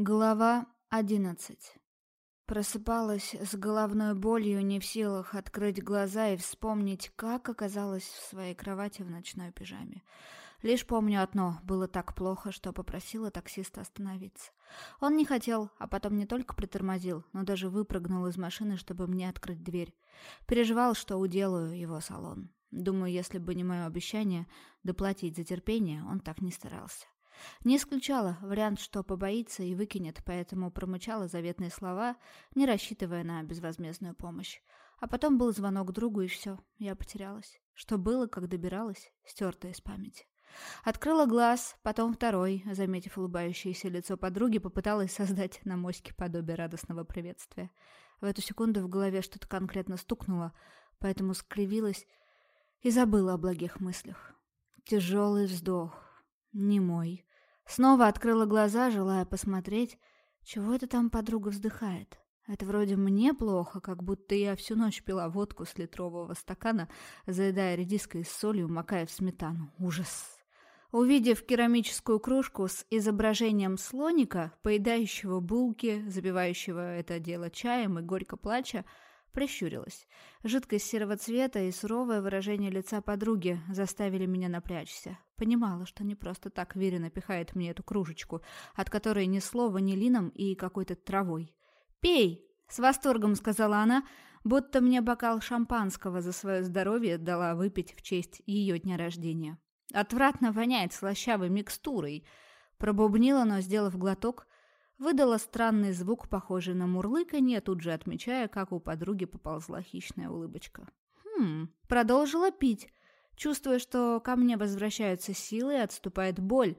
Глава одиннадцать. Просыпалась с головной болью, не в силах открыть глаза и вспомнить, как оказалась в своей кровати в ночной пижаме. Лишь помню одно, было так плохо, что попросила таксиста остановиться. Он не хотел, а потом не только притормозил, но даже выпрыгнул из машины, чтобы мне открыть дверь. Переживал, что уделаю его салон. Думаю, если бы не мое обещание доплатить за терпение, он так не старался. Не исключала вариант, что побоится и выкинет, поэтому промычала заветные слова, не рассчитывая на безвозмездную помощь. А потом был звонок другу, и все, я потерялась. Что было, как добиралась, стерто из памяти. Открыла глаз, потом второй, заметив улыбающееся лицо подруги, попыталась создать на моське подобие радостного приветствия. В эту секунду в голове что-то конкретно стукнуло, поэтому скривилась и забыла о благих мыслях. Тяжелый вздох. Не мой. Снова открыла глаза, желая посмотреть, чего это там подруга вздыхает. Это вроде мне плохо, как будто я всю ночь пила водку с литрового стакана, заедая редиской с солью, макая в сметану. Ужас. Увидев керамическую кружку с изображением слоника, поедающего булки, запивающего это дело чаем и горько плача, прищурилась. Жидкость серого цвета и суровое выражение лица подруги заставили меня напрячься. Понимала, что не просто так Верина напихает мне эту кружечку, от которой ни слова ни лином и какой-то травой. «Пей!» — с восторгом сказала она, будто мне бокал шампанского за свое здоровье дала выпить в честь ее дня рождения. «Отвратно воняет слащавой микстурой!» Пробубнила, но, сделав глоток, выдала странный звук, похожий на мурлыканье, тут же отмечая, как у подруги поползла хищная улыбочка. «Хм...» Продолжила пить, чувствуя, что ко мне возвращаются силы и отступает боль.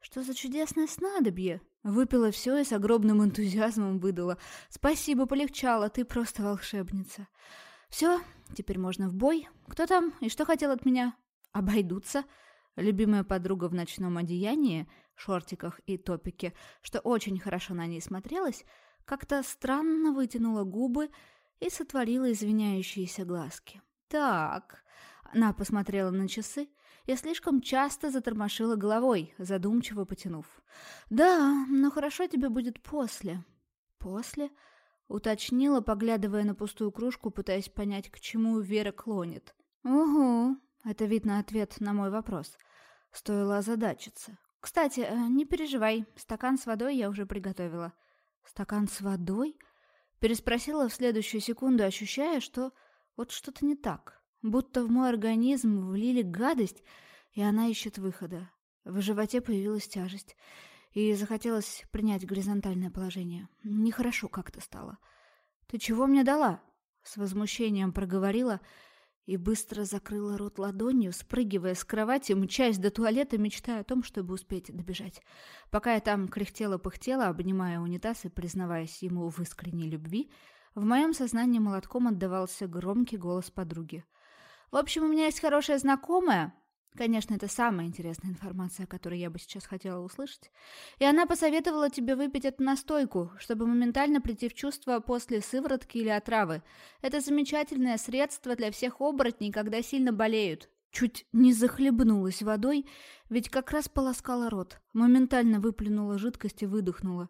Что за чудесное снадобье? Выпила все и с огромным энтузиазмом выдала. Спасибо, полегчало, ты просто волшебница. Все, теперь можно в бой. Кто там и что хотел от меня? Обойдутся. Любимая подруга в ночном одеянии, шортиках и топике, что очень хорошо на ней смотрелось, как-то странно вытянула губы и сотворила извиняющиеся глазки. «Так...» — она посмотрела на часы. Я слишком часто затормошила головой, задумчиво потянув. «Да, но хорошо тебе будет после». «После?» — уточнила, поглядывая на пустую кружку, пытаясь понять, к чему Вера клонит. «Угу», — это видно ответ на мой вопрос. Стоило озадачиться. «Кстати, э, не переживай, стакан с водой я уже приготовила». «Стакан с водой?» Переспросила в следующую секунду, ощущая, что вот что-то не так. Будто в мой организм влили гадость, и она ищет выхода. В животе появилась тяжесть, и захотелось принять горизонтальное положение. Нехорошо как-то стало. «Ты чего мне дала?» С возмущением проговорила и быстро закрыла рот ладонью, спрыгивая с кровати, мчась до туалета, мечтая о том, чтобы успеть добежать. Пока я там кряхтела-пыхтела, обнимая унитаз и признаваясь ему в искренней любви, в моем сознании молотком отдавался громкий голос подруги. «В общем, у меня есть хорошая знакомая, Конечно, это самая интересная информация, о которой я бы сейчас хотела услышать. И она посоветовала тебе выпить эту настойку, чтобы моментально прийти в чувство после сыворотки или отравы. Это замечательное средство для всех оборотней, когда сильно болеют. Чуть не захлебнулась водой, ведь как раз полоскала рот. Моментально выплюнула жидкость и выдохнула.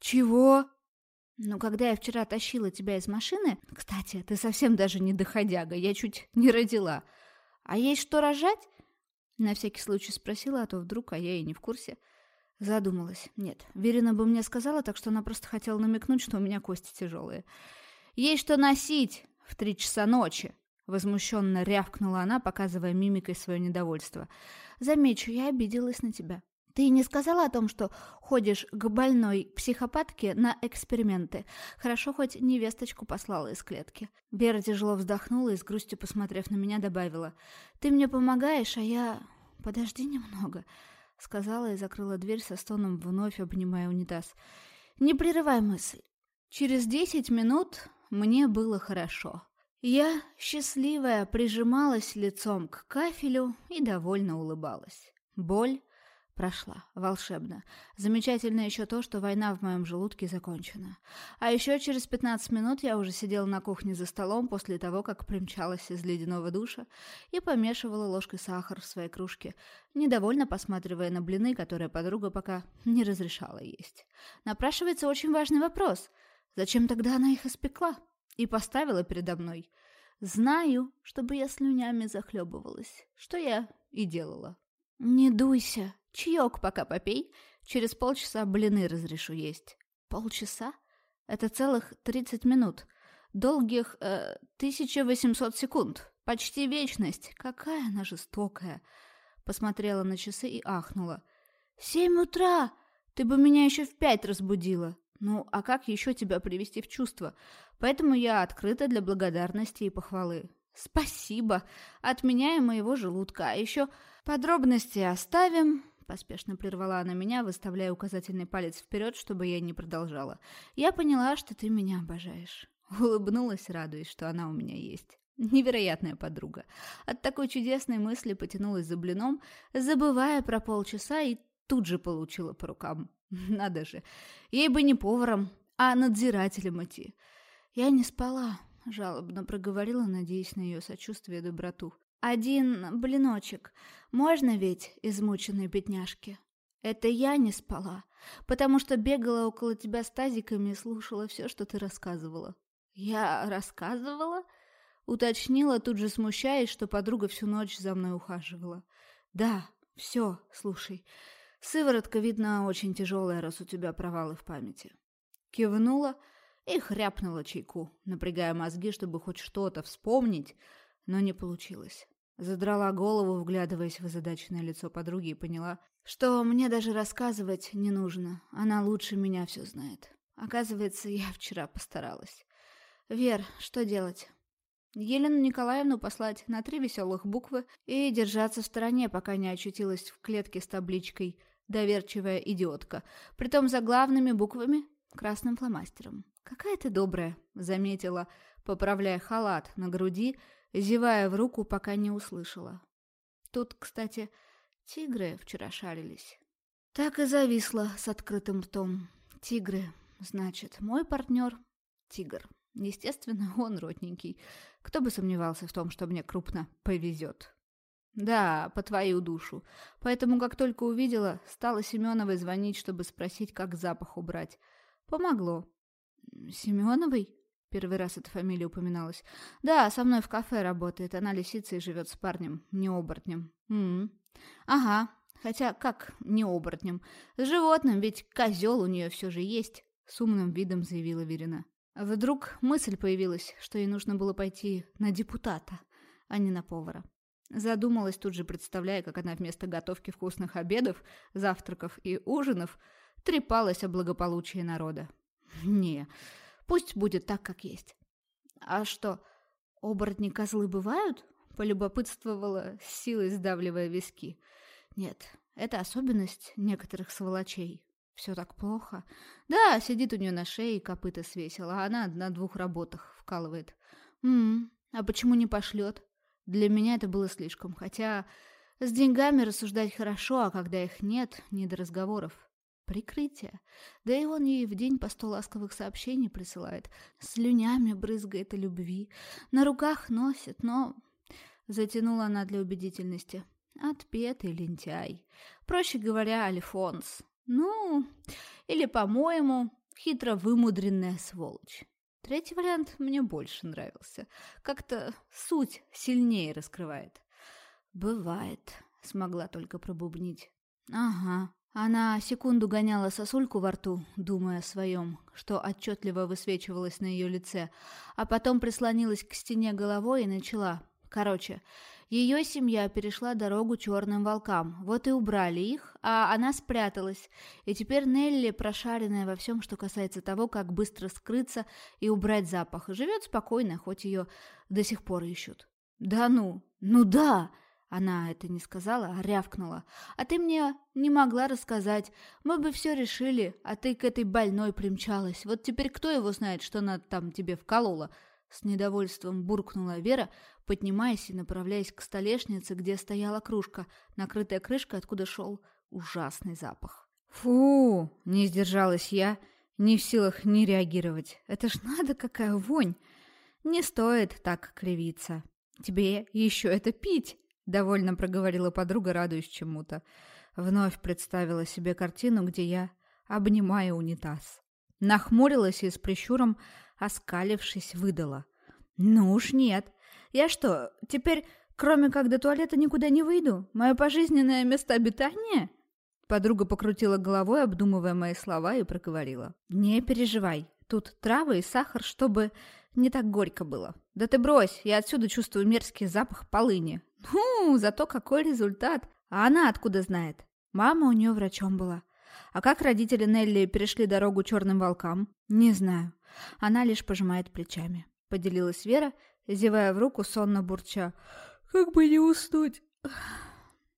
«Чего?» «Ну, когда я вчера тащила тебя из машины... Кстати, ты совсем даже не доходяга, я чуть не родила. А есть что рожать?» На всякий случай спросила, а то вдруг, а я и не в курсе. Задумалась. Нет, Верина бы мне сказала, так что она просто хотела намекнуть, что у меня кости тяжелые. «Есть что носить в три часа ночи!» Возмущенно рявкнула она, показывая мимикой свое недовольство. «Замечу, я обиделась на тебя. Ты не сказала о том, что ходишь к больной психопатке на эксперименты. Хорошо, хоть невесточку послала из клетки». Вера тяжело вздохнула и с грустью, посмотрев на меня, добавила. «Ты мне помогаешь, а я... Подожди немного», — сказала и закрыла дверь со стоном, вновь обнимая унитаз. «Не прерывай мысль. Через десять минут мне было хорошо». Я, счастливая, прижималась лицом к кафелю и довольно улыбалась. Боль Прошла. Волшебно. Замечательно еще то, что война в моем желудке закончена. А еще через 15 минут я уже сидела на кухне за столом после того, как примчалась из ледяного душа и помешивала ложкой сахар в своей кружке, недовольно посматривая на блины, которые подруга пока не разрешала есть. Напрашивается очень важный вопрос. Зачем тогда она их испекла? И поставила передо мной. Знаю, чтобы я слюнями захлебывалась, что я и делала. «Не дуйся», Чаек пока попей. Через полчаса блины разрешу есть. Полчаса? Это целых тридцать минут. Долгих э, 1800 секунд. Почти вечность. Какая она жестокая. Посмотрела на часы и ахнула. «Семь утра! Ты бы меня еще в пять разбудила!» «Ну, а как еще тебя привести в чувство? Поэтому я открыта для благодарности и похвалы. Спасибо! От меня и моего желудка. А еще подробности оставим. Поспешно прервала она меня, выставляя указательный палец вперед, чтобы я не продолжала. «Я поняла, что ты меня обожаешь». Улыбнулась, радуясь, что она у меня есть. Невероятная подруга. От такой чудесной мысли потянулась за блином, забывая про полчаса и тут же получила по рукам. Надо же, ей бы не поваром, а надзирателем идти. Я не спала, жалобно проговорила, надеясь на ее сочувствие и доброту. Один блиночек. Можно ведь, измученной бедняжке? Это я не спала, потому что бегала около тебя с тазиками и слушала все, что ты рассказывала. Я рассказывала? Уточнила, тут же смущаясь, что подруга всю ночь за мной ухаживала. Да, все, слушай. Сыворотка, видно, очень тяжелая, раз у тебя провалы в памяти. Кивнула и хряпнула чайку, напрягая мозги, чтобы хоть что-то вспомнить, но не получилось. Задрала голову, вглядываясь в озадаченное лицо подруги, и поняла, что мне даже рассказывать не нужно. Она лучше меня все знает. Оказывается, я вчера постаралась. Вер, что делать? Елену Николаевну послать на три веселых буквы и держаться в стороне, пока не очутилась в клетке с табличкой «Доверчивая идиотка», притом за главными буквами красным фломастером. «Какая ты добрая», — заметила, поправляя халат на груди зевая в руку, пока не услышала. Тут, кстати, тигры вчера шарились. Так и зависла с открытым ртом. Тигры, значит, мой партнер — тигр. Естественно, он родненький. Кто бы сомневался в том, что мне крупно повезет. Да, по твою душу. Поэтому, как только увидела, стала Семеновой звонить, чтобы спросить, как запах убрать. Помогло. Семеновой? Первый раз эта фамилия упоминалась. Да, со мной в кафе работает. Она лисица и живет с парнем, не оборотнем. М -м. Ага, хотя как не оборотнем? С животным, ведь козел у нее все же есть, с умным видом заявила Верина. Вдруг мысль появилась, что ей нужно было пойти на депутата, а не на повара. Задумалась тут же, представляя, как она вместо готовки вкусных обедов, завтраков и ужинов трепалась о благополучии народа. Не, Пусть будет так, как есть. А что, оборотни козлы бывают? Полюбопытствовала, силой сдавливая виски. Нет, это особенность некоторых сволочей. Все так плохо. Да, сидит у нее на шее, копыта свесила, а она на двух работах вкалывает. Ммм, а почему не пошлет? Для меня это было слишком, хотя с деньгами рассуждать хорошо, а когда их нет, не до разговоров. Прикрытие. Да и он ей в день по сто ласковых сообщений присылает. Слюнями брызгает о любви. На руках носит, но... Затянула она для убедительности. Отпетый лентяй. Проще говоря, Альфонс. Ну, или, по-моему, хитро вымудренная сволочь. Третий вариант мне больше нравился. Как-то суть сильнее раскрывает. «Бывает», — смогла только пробубнить. «Ага, она секунду гоняла сосульку во рту, думая о своем, что отчетливо высвечивалось на ее лице, а потом прислонилась к стене головой и начала. Короче, ее семья перешла дорогу черным волкам, вот и убрали их, а она спряталась. И теперь Нелли, прошаренная во всем, что касается того, как быстро скрыться и убрать запах, живет спокойно, хоть ее до сих пор ищут. «Да ну! Ну да!» Она это не сказала, а рявкнула. «А ты мне не могла рассказать. Мы бы все решили, а ты к этой больной примчалась. Вот теперь кто его знает, что она там тебе вколола?» С недовольством буркнула Вера, поднимаясь и направляясь к столешнице, где стояла кружка, накрытая крышкой, откуда шел ужасный запах. «Фу!» — не сдержалась я, не в силах не реагировать. «Это ж надо, какая вонь!» «Не стоит так кривиться. Тебе еще это пить!» — довольно проговорила подруга, радуясь чему-то. Вновь представила себе картину, где я обнимаю унитаз. Нахмурилась и с прищуром, оскалившись, выдала. «Ну уж нет. Я что, теперь, кроме как до туалета, никуда не выйду? Мое пожизненное место обитания?» Подруга покрутила головой, обдумывая мои слова, и проговорила. «Не переживай. Тут травы и сахар, чтобы не так горько было. Да ты брось, я отсюда чувствую мерзкий запах полыни. Ну, зато какой результат. А она откуда знает? Мама у нее врачом была. А как родители Нелли перешли дорогу черным волкам? Не знаю. Она лишь пожимает плечами. Поделилась Вера, зевая в руку, сонно бурча. «Как бы не уснуть!»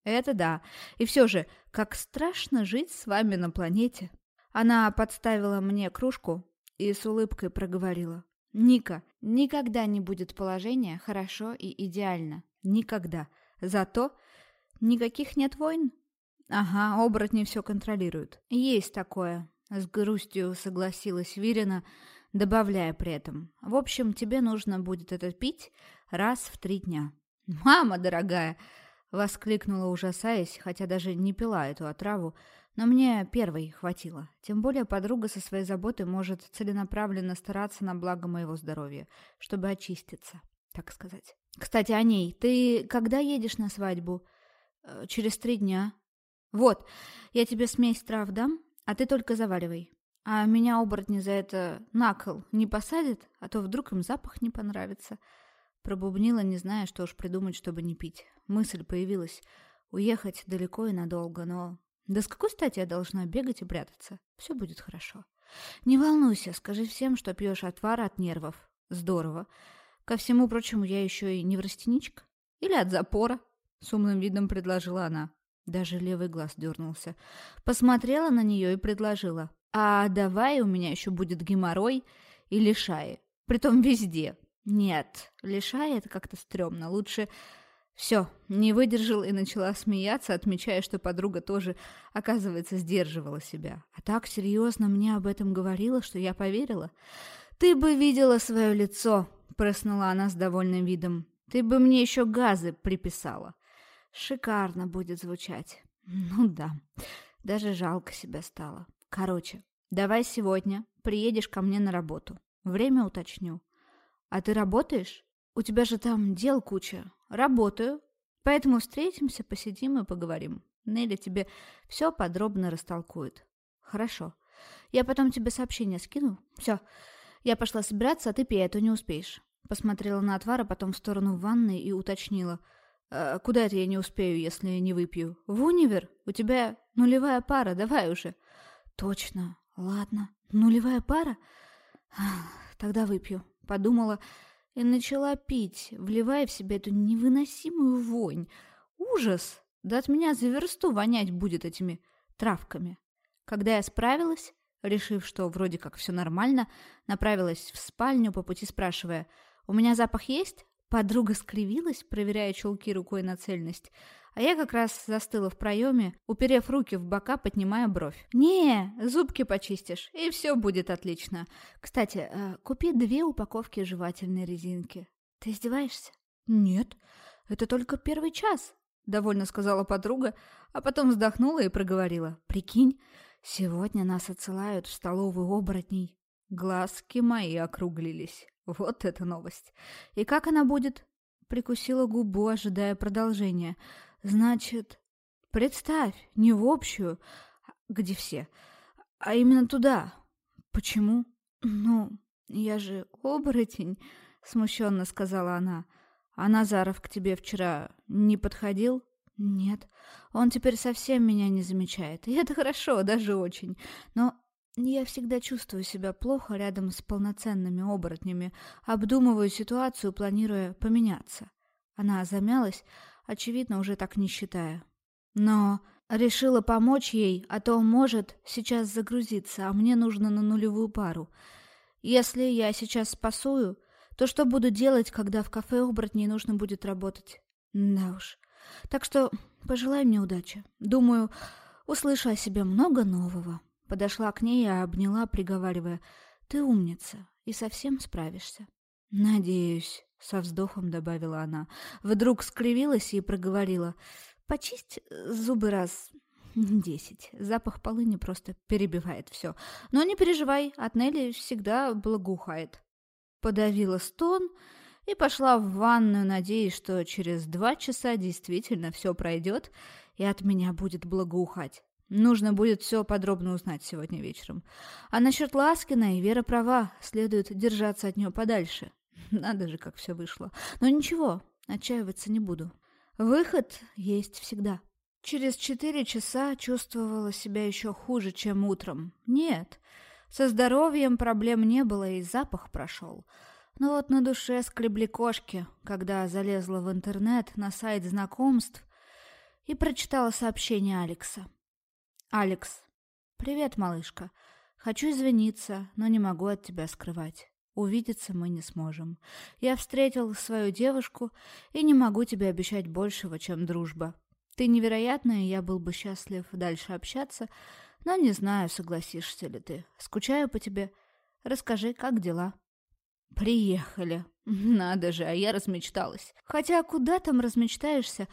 «Это да. И все же, как страшно жить с вами на планете!» Она подставила мне кружку и с улыбкой проговорила. «Ника, никогда не будет положения хорошо и идеально. Никогда. Зато никаких нет войн. Ага, оборотни все контролируют. Есть такое. С грустью согласилась Вирина, добавляя при этом. В общем, тебе нужно будет это пить раз в три дня. «Мама дорогая!» — воскликнула, ужасаясь, хотя даже не пила эту отраву, но мне первой хватило. Тем более подруга со своей заботой может целенаправленно стараться на благо моего здоровья, чтобы очиститься, так сказать. Кстати, о ней. Ты когда едешь на свадьбу? Э, через три дня. Вот, я тебе смесь трав дам, а ты только заваривай. А меня оборотни за это на кол не посадят, а то вдруг им запах не понравится. Пробубнила, не зная, что уж придумать, чтобы не пить. Мысль появилась. Уехать далеко и надолго, но... Да с какой стати я должна бегать и прятаться? Все будет хорошо. Не волнуйся, скажи всем, что пьешь отвар от нервов. Здорово. Ко всему прочему, я еще и неврастеничка. Или от запора, с умным видом предложила она. Даже левый глаз дернулся. Посмотрела на нее и предложила. «А давай у меня еще будет геморрой и лишаи. Притом везде. Нет, лишаи — это как-то стрёмно. Лучше...» Все, не выдержал и начала смеяться, отмечая, что подруга тоже, оказывается, сдерживала себя. А так серьезно мне об этом говорила, что я поверила. «Ты бы видела свое лицо!» — прыснула она с довольным видом. «Ты бы мне еще газы приписала!» Шикарно будет звучать. Ну да, даже жалко себя стало. Короче, давай сегодня приедешь ко мне на работу. Время уточню. А ты работаешь? У тебя же там дел куча. Работаю. Поэтому встретимся, посидим и поговорим. Нелли тебе все подробно растолкует. Хорошо. Я потом тебе сообщение скину. Все. Я пошла собираться, а ты пей, а то не успеешь. Посмотрела на отвар, а потом в сторону ванной и уточнила – «А куда это я не успею, если не выпью? В универ? У тебя нулевая пара, давай уже». «Точно. Ладно. Нулевая пара? Тогда выпью». Подумала и начала пить, вливая в себя эту невыносимую вонь. Ужас! Да от меня за версту вонять будет этими травками. Когда я справилась, решив, что вроде как все нормально, направилась в спальню, по пути спрашивая, «У меня запах есть?» Подруга скривилась, проверяя чулки рукой на цельность, а я как раз застыла в проеме, уперев руки в бока, поднимая бровь. «Не, зубки почистишь, и все будет отлично. Кстати, э, купи две упаковки жевательной резинки. Ты издеваешься?» «Нет, это только первый час», — довольно сказала подруга, а потом вздохнула и проговорила. «Прикинь, сегодня нас отсылают в столовую оборотней». Глазки мои округлились. Вот это новость. И как она будет? Прикусила губу, ожидая продолжения. Значит, представь, не в общую, где все, а именно туда. Почему? Ну, я же оборотень, смущенно сказала она. А Назаров к тебе вчера не подходил? Нет, он теперь совсем меня не замечает. И это хорошо, даже очень. Но я всегда чувствую себя плохо рядом с полноценными оборотнями, обдумываю ситуацию, планируя поменяться. Она замялась, очевидно, уже так не считая. Но решила помочь ей, а то может сейчас загрузиться, а мне нужно на нулевую пару. Если я сейчас спасую, то что буду делать, когда в кафе оборотней нужно будет работать? Да уж. Так что пожелай мне удачи. Думаю, Услышу о себе много нового. Подошла к ней и обняла, приговаривая, «Ты умница и совсем справишься». «Надеюсь», — со вздохом добавила она. Вдруг скривилась и проговорила, «Почисть зубы раз десять. Запах полыни просто перебивает все. Но не переживай, от Нелли всегда благоухает». Подавила стон и пошла в ванную, надеясь, что через два часа действительно все пройдет и от меня будет благоухать. Нужно будет все подробно узнать сегодня вечером. А насчет Ласкина и Вера права, следует держаться от нее подальше. Надо же, как все вышло. Но ничего, отчаиваться не буду. Выход есть всегда. Через четыре часа чувствовала себя еще хуже, чем утром. Нет, со здоровьем проблем не было, и запах прошел. Но вот на душе скребли кошки, когда залезла в интернет на сайт знакомств и прочитала сообщение Алекса. «Алекс, привет, малышка. Хочу извиниться, но не могу от тебя скрывать. Увидеться мы не сможем. Я встретил свою девушку и не могу тебе обещать большего, чем дружба. Ты невероятная, я был бы счастлив дальше общаться, но не знаю, согласишься ли ты. Скучаю по тебе. Расскажи, как дела?» «Приехали. Надо же, а я размечталась. Хотя куда там размечтаешься,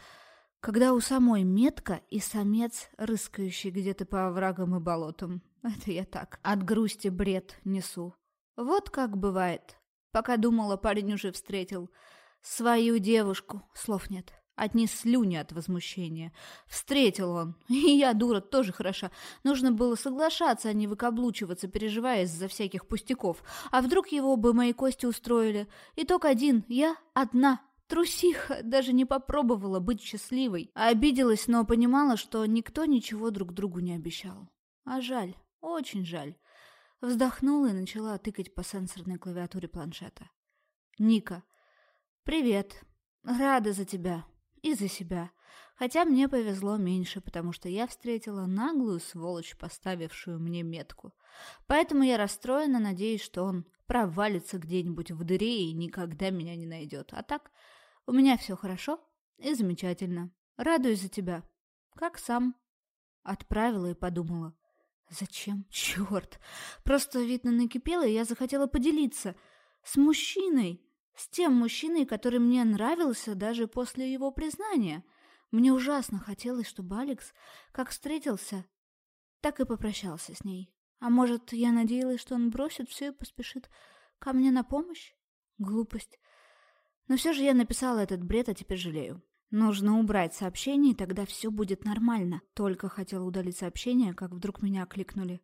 когда у самой метка и самец, рыскающий где-то по оврагам и болотам. Это я так, от грусти бред несу. Вот как бывает. Пока думала, парень уже встретил. Свою девушку, слов нет. Одни слюни от возмущения. Встретил он. И я, дура, тоже хороша. Нужно было соглашаться, а не выкаблучиваться, переживая из-за всяких пустяков. А вдруг его бы мои кости устроили? Итог один. Я одна. Трусиха, даже не попробовала быть счастливой. А обиделась, но понимала, что никто ничего друг другу не обещал. А жаль, очень жаль. Вздохнула и начала тыкать по сенсорной клавиатуре планшета. «Ника, привет. Рада за тебя и за себя. Хотя мне повезло меньше, потому что я встретила наглую сволочь, поставившую мне метку. Поэтому я расстроена, надеюсь, что он провалится где-нибудь в дыре и никогда меня не найдет. А так, у меня все хорошо и замечательно. Радуюсь за тебя. Как сам. Отправила и подумала. Зачем? Черт! Просто, видно, накипело, и я захотела поделиться. С мужчиной. С тем мужчиной, который мне нравился даже после его признания. Мне ужасно хотелось, чтобы Алекс, как встретился, так и попрощался с ней. А может, я надеялась, что он бросит все и поспешит ко мне на помощь? Глупость. Но все же я написала этот бред, а теперь жалею. Нужно убрать сообщение, и тогда все будет нормально. Только хотела удалить сообщение, как вдруг меня окликнули.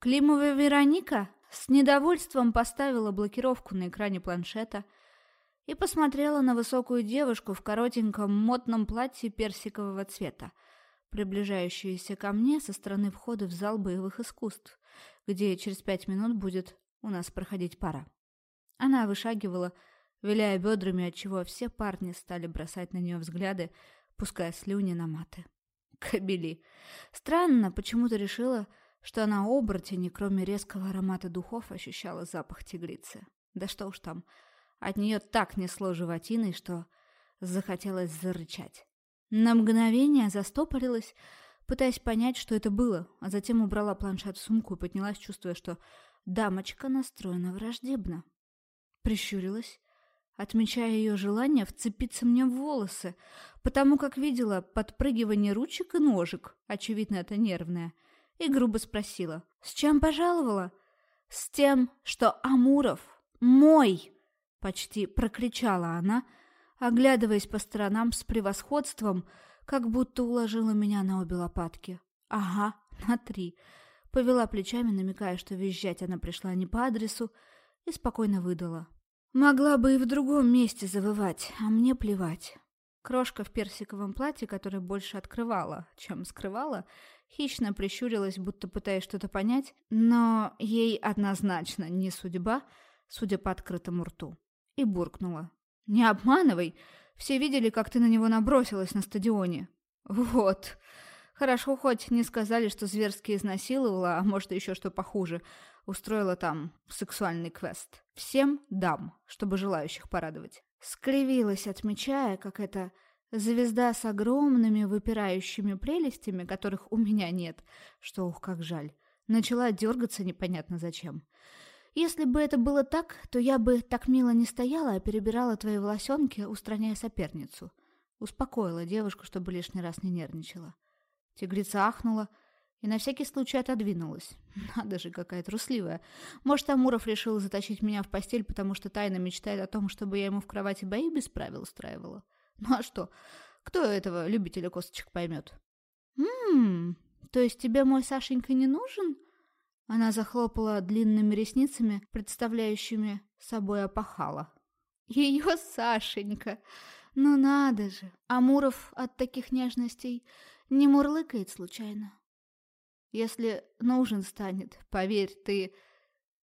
Климова Вероника с недовольством поставила блокировку на экране планшета и посмотрела на высокую девушку в коротеньком модном платье персикового цвета, приближающуюся ко мне со стороны входа в зал боевых искусств, где через пять минут будет у нас проходить пара. Она вышагивала, виляя бедрами, отчего все парни стали бросать на нее взгляды, пуская слюни на маты. Кобели. Странно, почему-то решила, что она оборотень, и кроме резкого аромата духов ощущала запах тигрицы. Да что уж там, от нее так несло животиной, что захотелось зарычать. На мгновение застопорилась, пытаясь понять, что это было, а затем убрала планшет в сумку и поднялась, чувствуя, что дамочка настроена враждебно. Прищурилась, отмечая ее желание вцепиться мне в волосы, потому как видела подпрыгивание ручек и ножек, очевидно, это нервное, и грубо спросила, «С чем пожаловала?» «С тем, что Амуров мой!» — почти прокричала она, оглядываясь по сторонам с превосходством, как будто уложила меня на обе лопатки. «Ага, на три». Повела плечами, намекая, что визжать она пришла не по адресу, и спокойно выдала. Могла бы и в другом месте завывать, а мне плевать. Крошка в персиковом платье, которое больше открывала, чем скрывала, хищно прищурилась, будто пытаясь что-то понять, но ей однозначно не судьба, судя по открытому рту, и буркнула. «Не обманывай! Все видели, как ты на него набросилась на стадионе». «Вот. Хорошо хоть не сказали, что зверски изнасиловала, а может еще что похуже устроила там сексуальный квест. Всем дам, чтобы желающих порадовать. Скривилась, отмечая, как эта Звезда с огромными выпирающими прелестями, которых у меня нет, что ух, как жаль, начала дергаться непонятно зачем. Если бы это было так, то я бы так мило не стояла, а перебирала твои волосенки, устраняя соперницу. Успокоила девушку, чтобы лишний раз не нервничала. Тигрица ахнула и на всякий случай отодвинулась. Надо же, какая трусливая. Может, Амуров решил затащить меня в постель, потому что тайно мечтает о том, чтобы я ему в кровати бои без правил устраивала. Ну а что? Кто этого любителя косточек поймет? «Ммм, то есть тебе мой Сашенька не нужен?» Она захлопала длинными ресницами, представляющими собой опахала. «Ее Сашенька! Ну надо же! Амуров от таких нежностей не мурлыкает случайно. Если нужен станет, поверь, ты...»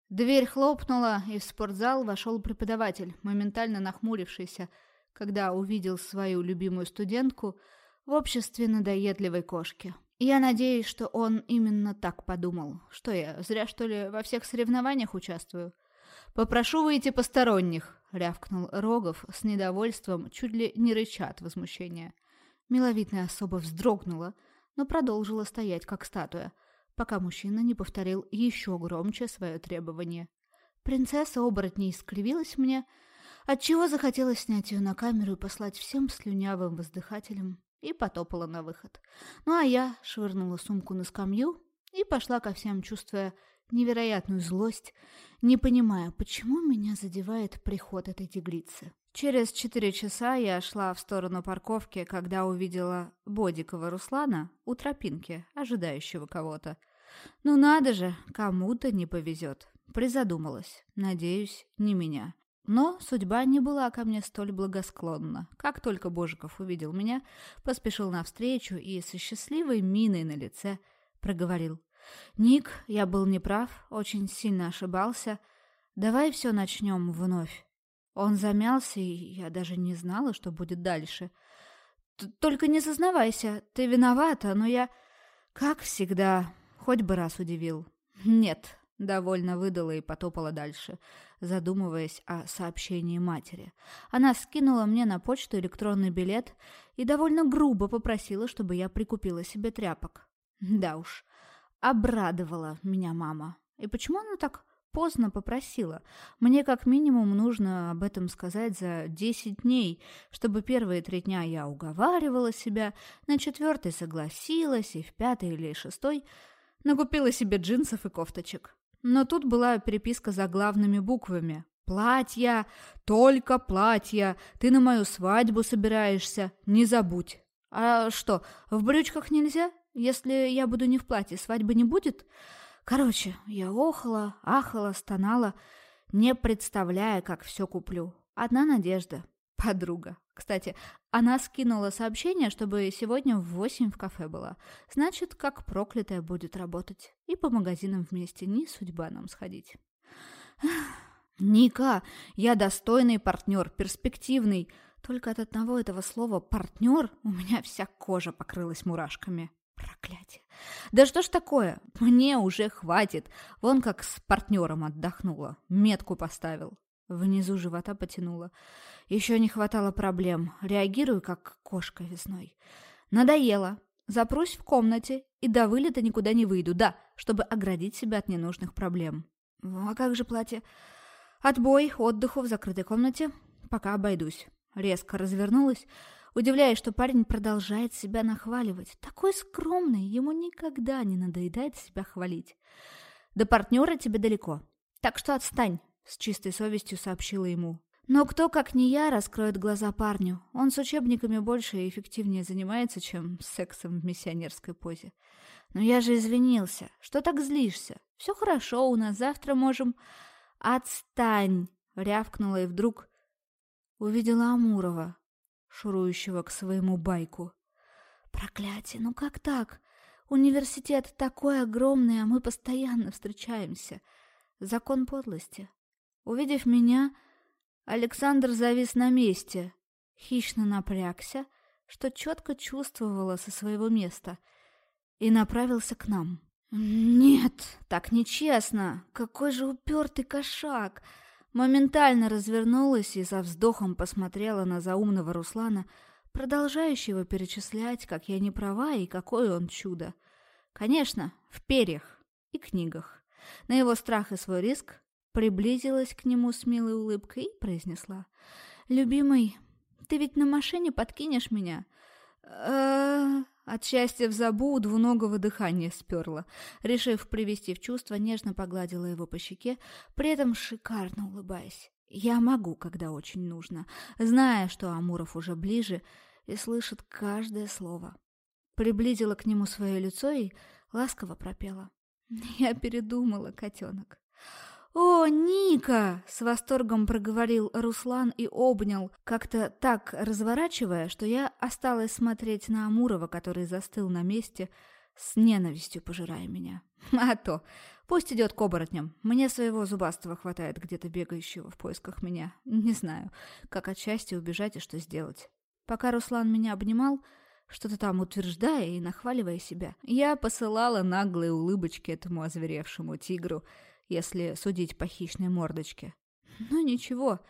Дверь хлопнула, и в спортзал вошел преподаватель, моментально нахмурившийся, когда увидел свою любимую студентку в обществе надоедливой кошки. Я надеюсь, что он именно так подумал. Что я, зря что ли во всех соревнованиях участвую? «Попрошу выйти посторонних», — рявкнул Рогов с недовольством, чуть ли не рыча от возмущения. Миловидная особа вздрогнула, но продолжила стоять, как статуя, пока мужчина не повторил еще громче свое требование. Принцесса оборотней скривилась мне, отчего захотелось снять ее на камеру и послать всем слюнявым воздыхателям и потопала на выход. Ну а я швырнула сумку на скамью и пошла ко всем, чувствуя невероятную злость, не понимая, почему меня задевает приход этой тигрицы. Через четыре часа я шла в сторону парковки, когда увидела Бодикова Руслана у тропинки, ожидающего кого-то. Ну надо же, кому-то не повезет. Призадумалась. Надеюсь, не меня. Но судьба не была ко мне столь благосклонна. Как только Божиков увидел меня, поспешил навстречу и со счастливой миной на лице проговорил. «Ник, я был неправ, очень сильно ошибался. Давай все начнем вновь». Он замялся, и я даже не знала, что будет дальше. «Только не зазнавайся, ты виновата, но я...» «Как всегда, хоть бы раз удивил». «Нет, Довольно выдала и потопала дальше, задумываясь о сообщении матери. Она скинула мне на почту электронный билет и довольно грубо попросила, чтобы я прикупила себе тряпок. Да уж, обрадовала меня мама. И почему она так поздно попросила? Мне как минимум нужно об этом сказать за десять дней, чтобы первые три дня я уговаривала себя, на четвертый согласилась и в пятый или шестой накупила себе джинсов и кофточек. Но тут была переписка за главными буквами. «Платья! Только платья! Ты на мою свадьбу собираешься! Не забудь!» «А что, в брючках нельзя? Если я буду не в платье, свадьбы не будет?» Короче, я охала, ахала, стонала, не представляя, как все куплю. Одна надежда подруга. Кстати, она скинула сообщение, чтобы сегодня в восемь в кафе была. Значит, как проклятая будет работать. И по магазинам вместе не судьба нам сходить. Ника, я достойный партнер, перспективный. Только от одного этого слова «партнер» у меня вся кожа покрылась мурашками. Проклятие. Да что ж такое? Мне уже хватит. Вон как с партнером отдохнула. Метку поставил. Внизу живота потянуло. Еще не хватало проблем. Реагирую, как кошка весной. Надоело. Запрусь в комнате и до вылета никуда не выйду. Да, чтобы оградить себя от ненужных проблем. А как же платье? Отбой, отдыху в закрытой комнате. Пока обойдусь. Резко развернулась, удивляясь, что парень продолжает себя нахваливать. Такой скромный, ему никогда не надоедает себя хвалить. До партнера тебе далеко. Так что отстань, с чистой совестью сообщила ему. Но кто, как не я, раскроет глаза парню? Он с учебниками больше и эффективнее занимается, чем сексом в миссионерской позе. Но я же извинился. Что так злишься? Все хорошо, у нас завтра можем... Отстань! Рявкнула и вдруг увидела Амурова, шурующего к своему байку. Проклятие, ну как так? Университет такой огромный, а мы постоянно встречаемся. Закон подлости. Увидев меня, Александр завис на месте, хищно напрягся, что четко чувствовала со своего места, и направился к нам. «Нет, так нечестно! Какой же упертый кошак!» Моментально развернулась и со вздохом посмотрела на заумного Руслана, продолжающего перечислять, как я не права и какое он чудо. Конечно, в перьях и книгах. На его страх и свой риск приблизилась к нему с милой улыбкой и произнесла. «Любимый, ты ведь на машине подкинешь меня?» От счастья в забу двуногого дыхания сперла. Решив привести в чувство, нежно погладила его по щеке, при этом шикарно улыбаясь. Я могу, когда очень нужно, зная, что Амуров уже ближе и слышит каждое слово. Приблизила к нему свое лицо и ласково пропела. «Я передумала, котенок». «О, Ника!» — с восторгом проговорил Руслан и обнял, как-то так разворачивая, что я осталась смотреть на Амурова, который застыл на месте, с ненавистью пожирая меня. А то! Пусть идет к оборотням. Мне своего зубастого хватает где-то бегающего в поисках меня. Не знаю, как от счастья убежать и что сделать. Пока Руслан меня обнимал, что-то там утверждая и нахваливая себя, я посылала наглые улыбочки этому озверевшему тигру — если судить по хищной мордочке. Ну ничего,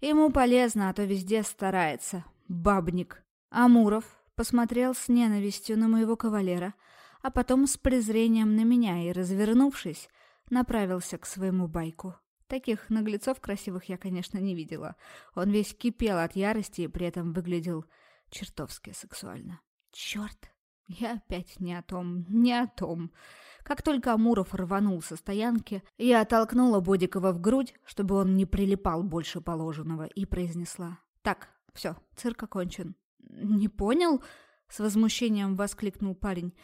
ему полезно, а то везде старается. Бабник. Амуров посмотрел с ненавистью на моего кавалера, а потом с презрением на меня и, развернувшись, направился к своему байку. Таких наглецов красивых я, конечно, не видела. Он весь кипел от ярости и при этом выглядел чертовски сексуально. Черт, я опять не о том, не о том. Как только Амуров рванул со стоянки, я оттолкнула Бодикова в грудь, чтобы он не прилипал больше положенного, и произнесла. «Так, все, цирк окончен». «Не понял?» — с возмущением воскликнул парень.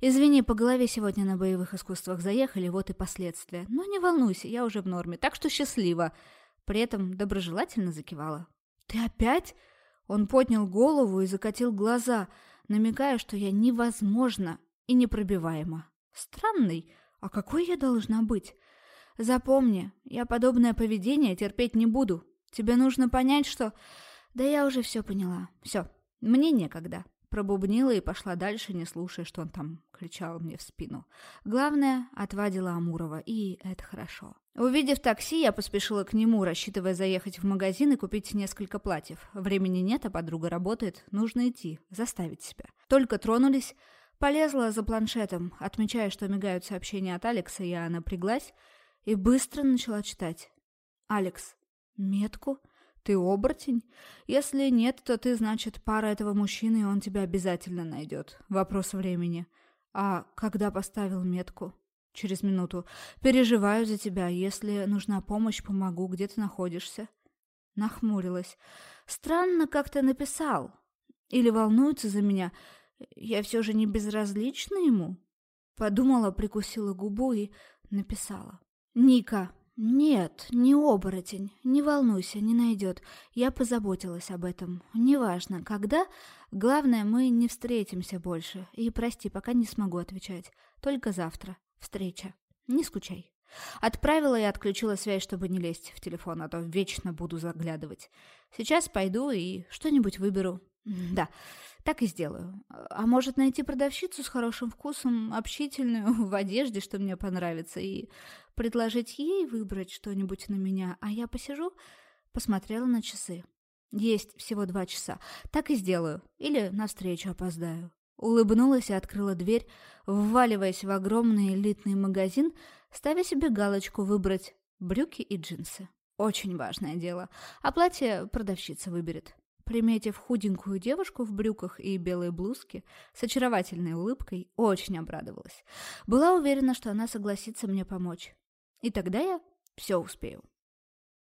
«Извини, по голове сегодня на боевых искусствах заехали, вот и последствия. Но не волнуйся, я уже в норме, так что счастливо». При этом доброжелательно закивала. «Ты опять?» Он поднял голову и закатил глаза, намекая, что я невозможна и непробиваема. Странный. А какой я должна быть? Запомни, я подобное поведение терпеть не буду. Тебе нужно понять, что... Да я уже все поняла. Все, мне некогда. Пробубнила и пошла дальше, не слушая, что он там кричал мне в спину. Главное, отвадила Амурова, и это хорошо. Увидев такси, я поспешила к нему, рассчитывая заехать в магазин и купить несколько платьев. Времени нет, а подруга работает, нужно идти, заставить себя. Только тронулись, Полезла за планшетом, отмечая, что мигают сообщения от Алекса, я напряглась и быстро начала читать. «Алекс, метку? Ты оборотень? Если нет, то ты, значит, пара этого мужчины, и он тебя обязательно найдет. Вопрос времени. А когда поставил метку?» Через минуту. «Переживаю за тебя. Если нужна помощь, помогу. Где ты находишься?» Нахмурилась. «Странно, как ты написал. Или волнуется за меня?» Я все же не безразлична ему? Подумала, прикусила губу и написала. «Ника, нет, не оборотень. Не волнуйся, не найдет. Я позаботилась об этом. Неважно, когда. Главное, мы не встретимся больше. И прости, пока не смогу отвечать. Только завтра. Встреча. Не скучай». Отправила и отключила связь, чтобы не лезть в телефон, а то вечно буду заглядывать. Сейчас пойду и что-нибудь выберу. Да, так и сделаю. А может найти продавщицу с хорошим вкусом, общительную, в одежде, что мне понравится, и предложить ей выбрать что-нибудь на меня, а я посижу? Посмотрела на часы. Есть всего два часа. Так и сделаю. Или навстречу опоздаю. Улыбнулась и открыла дверь, вваливаясь в огромный элитный магазин, ставя себе галочку выбрать брюки и джинсы. Очень важное дело. А платье продавщица выберет. Приметив худенькую девушку в брюках и белой блузке с очаровательной улыбкой, очень обрадовалась. Была уверена, что она согласится мне помочь. И тогда я все успею.